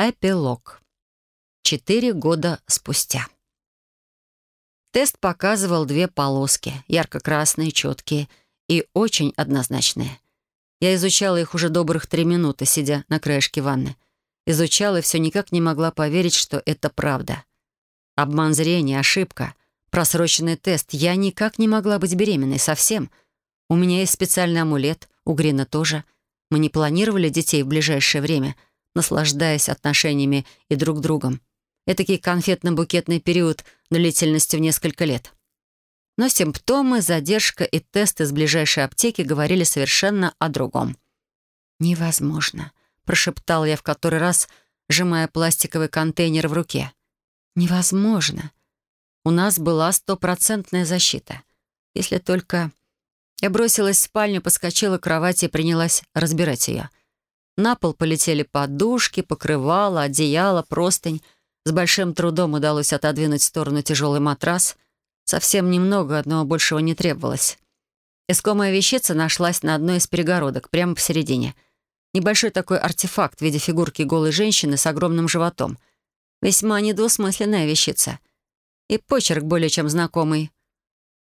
Эпилог. Четыре года спустя. Тест показывал две полоски, ярко-красные, четкие и очень однозначные. Я изучала их уже добрых три минуты, сидя на краешке ванны. Изучала и все никак не могла поверить, что это правда. Обман зрения, ошибка, просроченный тест. Я никак не могла быть беременной совсем. У меня есть специальный амулет, у Грина тоже. Мы не планировали детей в ближайшее время, наслаждаясь отношениями и друг другом. Этакий конфетно-букетный период длительностью в несколько лет. Но симптомы, задержка и тесты из ближайшей аптеки говорили совершенно о другом. «Невозможно», — прошептал я в который раз, сжимая пластиковый контейнер в руке. «Невозможно. У нас была стопроцентная защита. Если только...» Я бросилась в спальню, подскочила к кровати и принялась разбирать ее. На пол полетели подушки, покрывало, одеяло, простынь. С большим трудом удалось отодвинуть в сторону тяжелый матрас — Совсем немного, одного большего не требовалось. Искомая вещица нашлась на одной из перегородок, прямо посередине. Небольшой такой артефакт в виде фигурки голой женщины с огромным животом. Весьма недвусмысленная вещица. И почерк более чем знакомый.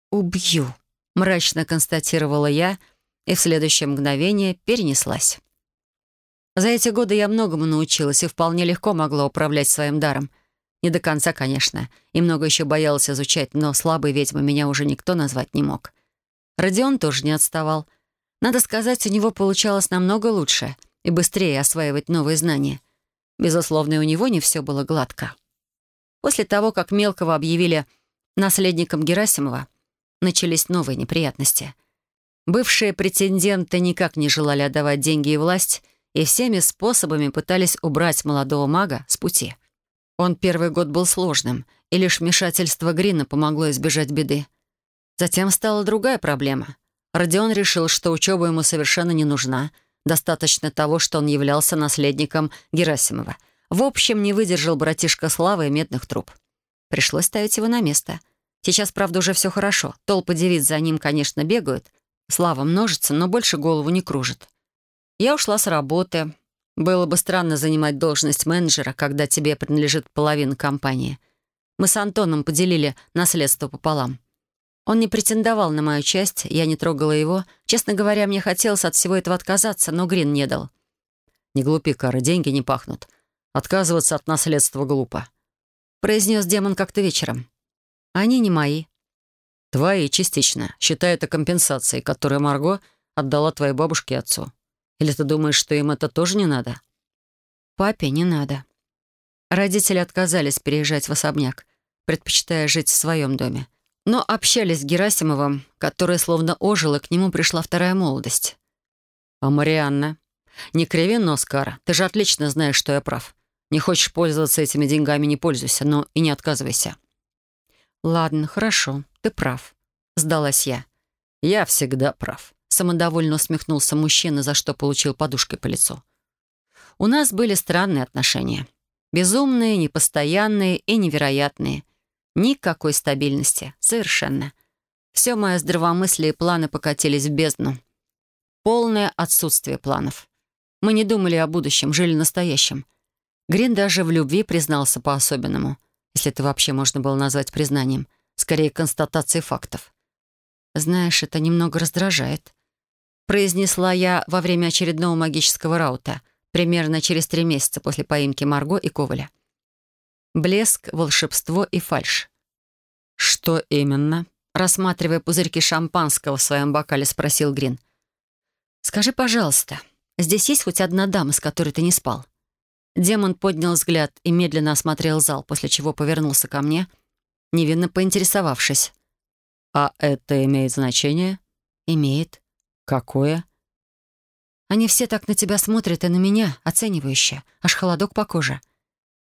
«Убью», — мрачно констатировала я, и в следующее мгновение перенеслась. За эти годы я многому научилась и вполне легко могла управлять своим даром — не до конца, конечно, и много еще боялась изучать, но слабой ведьмой меня уже никто назвать не мог. Родион тоже не отставал. Надо сказать, у него получалось намного лучше и быстрее осваивать новые знания. Безусловно, и у него не все было гладко. После того, как Мелкого объявили наследником Герасимова, начались новые неприятности. Бывшие претенденты никак не желали отдавать деньги и власть, и всеми способами пытались убрать молодого мага с пути — он первый год был сложным, и лишь вмешательство Грина помогло избежать беды. Затем стала другая проблема. Родион решил, что учеба ему совершенно не нужна. Достаточно того, что он являлся наследником Герасимова. В общем, не выдержал братишка славы и медных труб. Пришлось ставить его на место. Сейчас, правда, уже все хорошо. Толпы девиц за ним, конечно, бегают. Слава множится, но больше голову не кружит. Я ушла с работы, было бы странно занимать должность менеджера, когда тебе принадлежит половина компании. Мы с Антоном поделили наследство пополам. Он не претендовал на мою часть, я не трогала его. Честно говоря, мне хотелось от всего этого отказаться, но Грин не дал. «Не глупи, Кара, деньги не пахнут. Отказываться от наследства глупо», — произнес демон как-то вечером. «Они не мои». «Твои частично. Считай это компенсацией, которую Марго отдала твоей бабушке и отцу. Или ты думаешь, что им это тоже не надо?» «Папе не надо». Родители отказались переезжать в особняк, предпочитая жить в своем доме. Но общались с Герасимовым, который словно ожил, и к нему пришла вторая молодость. «А Марианна? Не криви нос, Кара. Ты же отлично знаешь, что я прав. Не хочешь пользоваться этими деньгами, не пользуйся, но и не отказывайся». «Ладно, хорошо, ты прав», — сдалась я. «Я всегда прав», Самодовольно усмехнулся мужчина, за что получил подушкой по лицу. У нас были странные отношения. Безумные, непостоянные и невероятные. Никакой стабильности. Совершенно. Все мое здравомыслие и планы покатились в бездну. Полное отсутствие планов. Мы не думали о будущем, жили настоящим. Грин даже в любви признался по-особенному, если это вообще можно было назвать признанием, скорее констатацией фактов. Знаешь, это немного раздражает произнесла я во время очередного магического раута, примерно через три месяца после поимки Марго и Коваля. Блеск, волшебство и фальшь. «Что именно?» Рассматривая пузырьки шампанского в своем бокале, спросил Грин. «Скажи, пожалуйста, здесь есть хоть одна дама, с которой ты не спал?» Демон поднял взгляд и медленно осмотрел зал, после чего повернулся ко мне, невинно поинтересовавшись. «А это имеет значение?» «Имеет. «Какое?» «Они все так на тебя смотрят и на меня, оценивающе. Аж холодок по коже».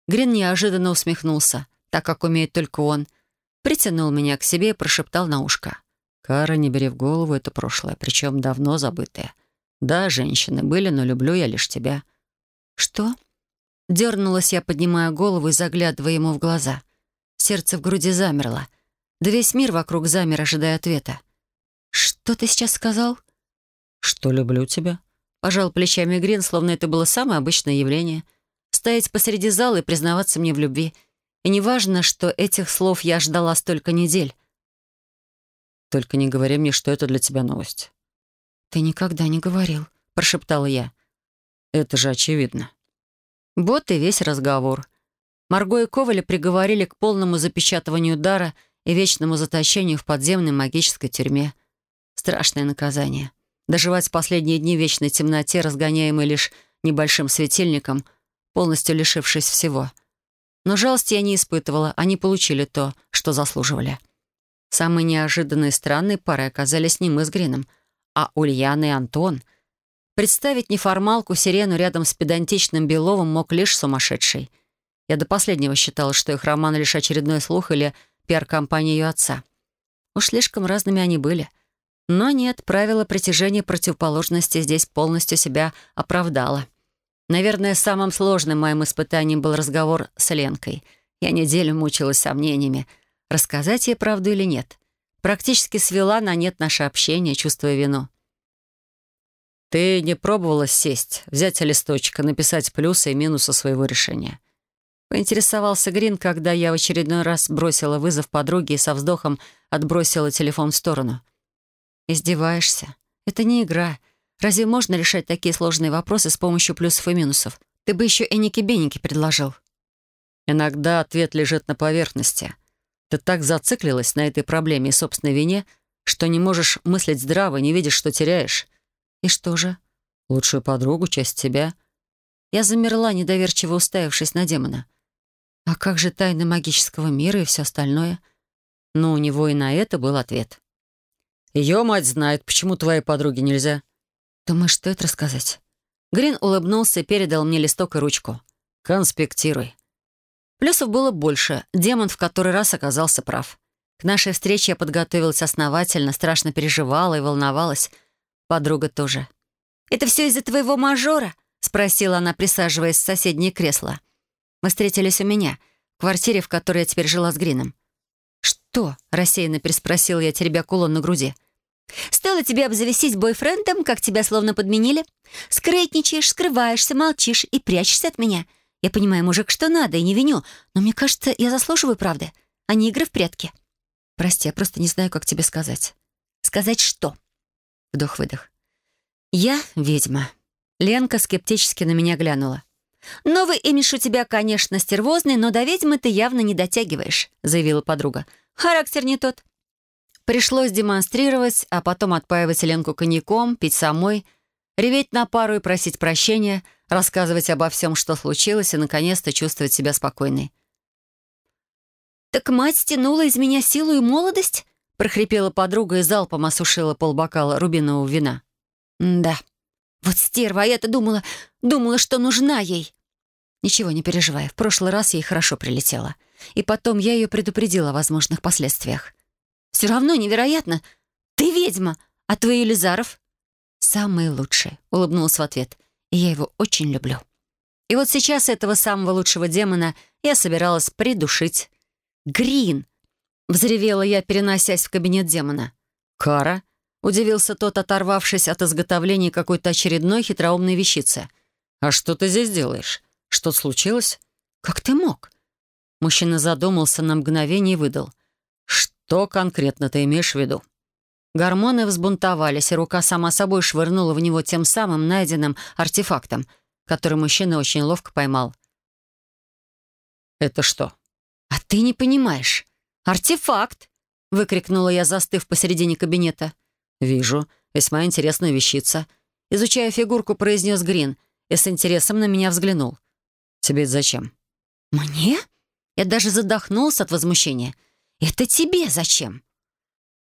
Грин неожиданно усмехнулся, так как умеет только он. Притянул меня к себе и прошептал на ушко. «Кара, не бери в голову это прошлое, причем давно забытое. Да, женщины были, но люблю я лишь тебя». «Что?» Дернулась я, поднимая голову и заглядывая ему в глаза. Сердце в груди замерло. Да весь мир вокруг замер, ожидая ответа. «Что ты сейчас сказал?» «Что люблю тебя?» Пожал плечами Грин, словно это было самое обычное явление. Стоять посреди зала и признаваться мне в любви. И неважно, что этих слов я ждала столько недель. «Только не говори мне, что это для тебя новость». «Ты никогда не говорил», — прошептала я. «Это же очевидно». Вот и весь разговор. Марго и Коваля приговорили к полному запечатыванию дара и вечному заточению в подземной магической тюрьме. Страшное наказание. Доживать последние дни в вечной темноте, разгоняемой лишь небольшим светильником, полностью лишившись всего. Но жалости я не испытывала, они получили то, что заслуживали. Самые неожиданные странные пары оказались не мы с Грином, а Ульяна и Антон. Представить неформалку Сирену рядом с педантичным Беловым мог лишь сумасшедший. Я до последнего считала, что их роман лишь очередной слух или пиар-компания ее отца. Уж слишком разными они были. Но нет, правило притяжения противоположности здесь полностью себя оправдало. Наверное, самым сложным моим испытанием был разговор с Ленкой. Я неделю мучилась сомнениями, рассказать ей правду или нет. Практически свела на нет наше общение, чувствуя вину. «Ты не пробовала сесть, взять листочек и написать плюсы и минусы своего решения?» Поинтересовался Грин, когда я в очередной раз бросила вызов подруге и со вздохом отбросила телефон в сторону. «Издеваешься? Это не игра. Разве можно решать такие сложные вопросы с помощью плюсов и минусов? Ты бы еще эники-беники предложил». «Иногда ответ лежит на поверхности. Ты так зациклилась на этой проблеме и собственной вине, что не можешь мыслить здраво, не видишь, что теряешь». «И что же?» «Лучшую подругу, часть тебя». Я замерла, недоверчиво уставившись на демона. А как же тайны магического мира и все остальное? Но у него и на это был ответ. Ее мать знает, почему твоей подруге нельзя. Думаешь, стоит рассказать? Грин улыбнулся и передал мне листок и ручку. «Конспектируй». Плюсов было больше. Демон в который раз оказался прав. К нашей встрече я подготовилась основательно, страшно переживала и волновалась. Подруга тоже. «Это все из-за твоего мажора?» — спросила она, присаживаясь в соседнее кресло. Мы встретились у меня, в квартире, в которой я теперь жила с Грином. «Что?» — рассеянно переспросил я, теребя кулон на груди. «Стоило тебе обзавестись бойфрендом, как тебя словно подменили? Скрытничаешь, скрываешься, молчишь и прячешься от меня. Я понимаю, мужик, что надо, и не виню, но мне кажется, я заслуживаю правды, а не игры в прятки». «Прости, я просто не знаю, как тебе сказать». «Сказать что?» Вдох-выдох. «Я ведьма». Ленка скептически на меня глянула. «Новый имидж у тебя, конечно, стервозный, но до ведьмы ты явно не дотягиваешь», — заявила подруга. «Характер не тот». Пришлось демонстрировать, а потом отпаивать Ленку коньяком, пить самой, реветь на пару и просить прощения, рассказывать обо всем, что случилось, и, наконец-то, чувствовать себя спокойной. «Так мать стянула из меня силу и молодость?» — прохрипела подруга и залпом осушила полбокала рубинового вина. «Да. Вот стерва, а я-то думала, думала, что нужна ей». Ничего, не переживай. В прошлый раз ей хорошо прилетело. И потом я ее предупредила о возможных последствиях. Все равно невероятно. Ты ведьма, а твой Елизаров? Самый лучший, улыбнулась в ответ. И я его очень люблю. И вот сейчас этого самого лучшего демона я собиралась придушить. «Грин!» — взревела я, переносясь в кабинет демона. «Кара?» — удивился тот, оторвавшись от изготовления какой-то очередной хитроумной вещицы. «А что ты здесь делаешь? Что случилось? Как ты мог? Мужчина задумался на мгновение и выдал. Что конкретно ты имеешь в виду? Гормоны взбунтовались, и рука сама собой швырнула в него тем самым найденным артефактом, который мужчина очень ловко поймал. «Это что?» «А ты не понимаешь. Артефакт!» — выкрикнула я, застыв посередине кабинета. «Вижу. Весьма интересная вещица». Изучая фигурку, произнес Грин и с интересом на меня взглянул. «Тебе это зачем?» «Мне?» Я даже задохнулся от возмущения. «Это тебе зачем?»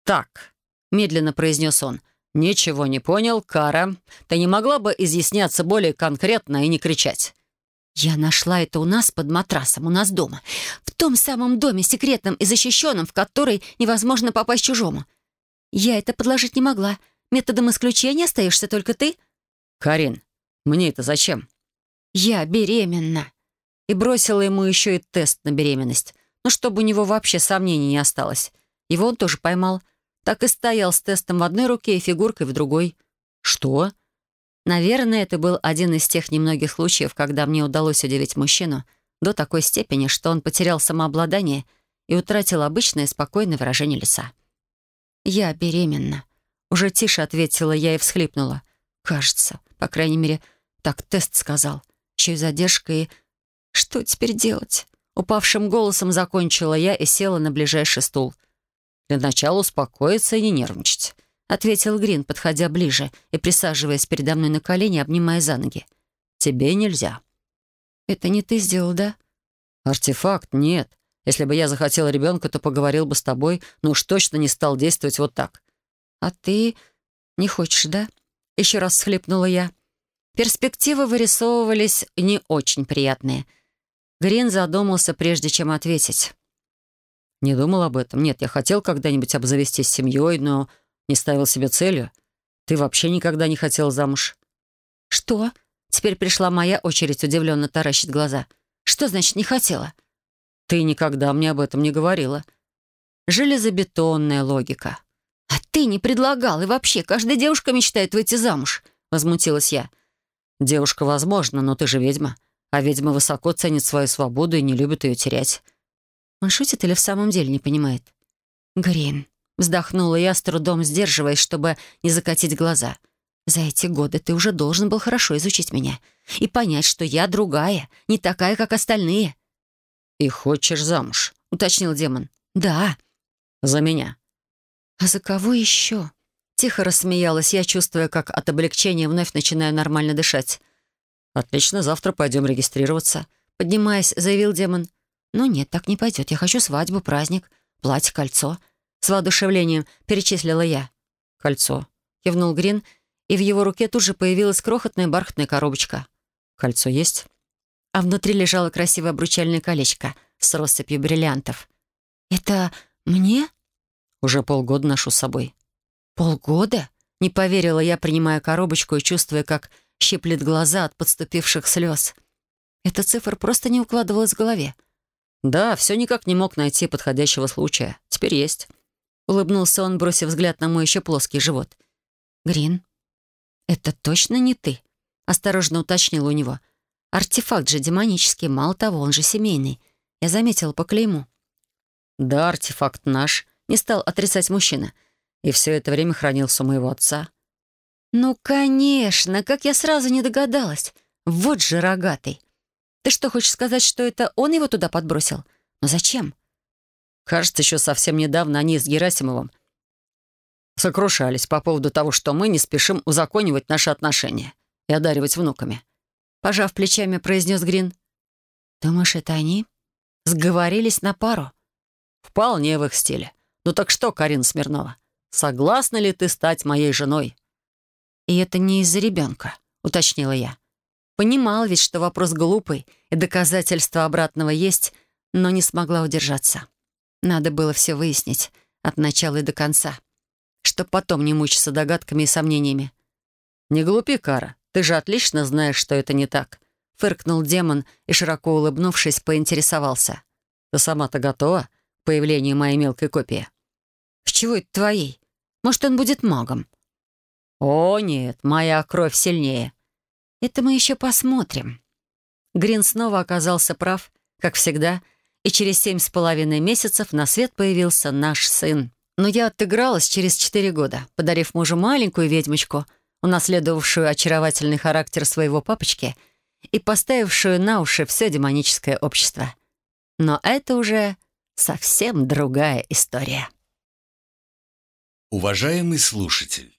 «Так», — медленно произнес он. «Ничего не понял, Кара. Ты не могла бы изъясняться более конкретно и не кричать?» «Я нашла это у нас под матрасом, у нас дома. В том самом доме, секретном и защищенном, в который невозможно попасть чужому. Я это подложить не могла. Методом исключения остаешься только ты». «Карин, мне это зачем?» «Я беременна». И бросила ему еще и тест на беременность. Ну, чтобы у него вообще сомнений не осталось. Его он тоже поймал. Так и стоял с тестом в одной руке и фигуркой в другой. «Что?» Наверное, это был один из тех немногих случаев, когда мне удалось удивить мужчину до такой степени, что он потерял самообладание и утратил обычное спокойное выражение лица. «Я беременна», — уже тише ответила я и всхлипнула. «Кажется, по крайней мере, так тест сказал. Еще и задержка, и... Что теперь делать?» Упавшим голосом закончила я и села на ближайший стул. «Для начала успокоиться и не нервничать», — ответил Грин, подходя ближе и присаживаясь передо мной на колени, обнимая за ноги. «Тебе нельзя». «Это не ты сделал, да?» «Артефакт? Нет. Если бы я захотел ребенка, то поговорил бы с тобой, но уж точно не стал действовать вот так». «А ты не хочешь, да?» Еще раз схлипнула я. Перспективы вырисовывались не очень приятные — Грин задумался, прежде чем ответить. «Не думал об этом. Нет, я хотел когда-нибудь обзавестись семьей, но не ставил себе целью. Ты вообще никогда не хотел замуж». «Что?» Теперь пришла моя очередь удивленно таращить глаза. «Что значит не хотела?» «Ты никогда мне об этом не говорила». Железобетонная логика. «А ты не предлагал, и вообще, каждая девушка мечтает выйти замуж», — возмутилась я. «Девушка, возможно, но ты же ведьма а ведьма высоко ценит свою свободу и не любит ее терять. Он шутит или в самом деле не понимает? Грин. Вздохнула я, с трудом сдерживаясь, чтобы не закатить глаза. За эти годы ты уже должен был хорошо изучить меня и понять, что я другая, не такая, как остальные. «И хочешь замуж?» — уточнил демон. «Да». «За меня». «А за кого еще?» Тихо рассмеялась я, чувствуя, как от облегчения вновь начинаю нормально дышать. «Отлично, завтра пойдем регистрироваться», — поднимаясь, заявил демон. «Ну нет, так не пойдет. Я хочу свадьбу, праздник, платье, кольцо». С воодушевлением перечислила я. «Кольцо», — кивнул Грин, и в его руке тут же появилась крохотная бархатная коробочка. «Кольцо есть?» А внутри лежало красивое обручальное колечко с россыпью бриллиантов. «Это мне?» «Уже полгода ношу с собой». «Полгода?» — не поверила я, принимая коробочку и чувствуя, как щиплет глаза от подступивших слез. Эта цифра просто не укладывалась в голове. «Да, все никак не мог найти подходящего случая. Теперь есть». Улыбнулся он, бросив взгляд на мой еще плоский живот. «Грин, это точно не ты?» Осторожно уточнил у него. «Артефакт же демонический, мало того, он же семейный. Я заметила по клейму». «Да, артефакт наш», — не стал отрицать мужчина. «И все это время хранился у моего отца. «Ну, конечно! Как я сразу не догадалась! Вот же рогатый! Ты что, хочешь сказать, что это он его туда подбросил? Но зачем?» Кажется, еще совсем недавно они с Герасимовым сокрушались по поводу того, что мы не спешим узаконивать наши отношения и одаривать внуками. Пожав плечами, произнес Грин. «Думаешь, это они? Сговорились на пару?» «Вполне в их стиле. Ну так что, Карина Смирнова, согласна ли ты стать моей женой?» «И это не из-за ребенка», — уточнила я. Понимал ведь, что вопрос глупый, и доказательства обратного есть, но не смогла удержаться. Надо было все выяснить от начала и до конца, чтоб потом не мучиться догадками и сомнениями. «Не глупи, Кара, ты же отлично знаешь, что это не так», — фыркнул демон и, широко улыбнувшись, поинтересовался. «Ты сама-то готова к появлению моей мелкой копии?» «С чего это твоей? Может, он будет магом?» «О, нет, моя кровь сильнее». «Это мы еще посмотрим». Грин снова оказался прав, как всегда, и через семь с половиной месяцев на свет появился наш сын. Но я отыгралась через четыре года, подарив мужу маленькую ведьмочку, унаследовавшую очаровательный характер своего папочки и поставившую на уши все демоническое общество. Но это уже совсем другая история. Уважаемый слушатель!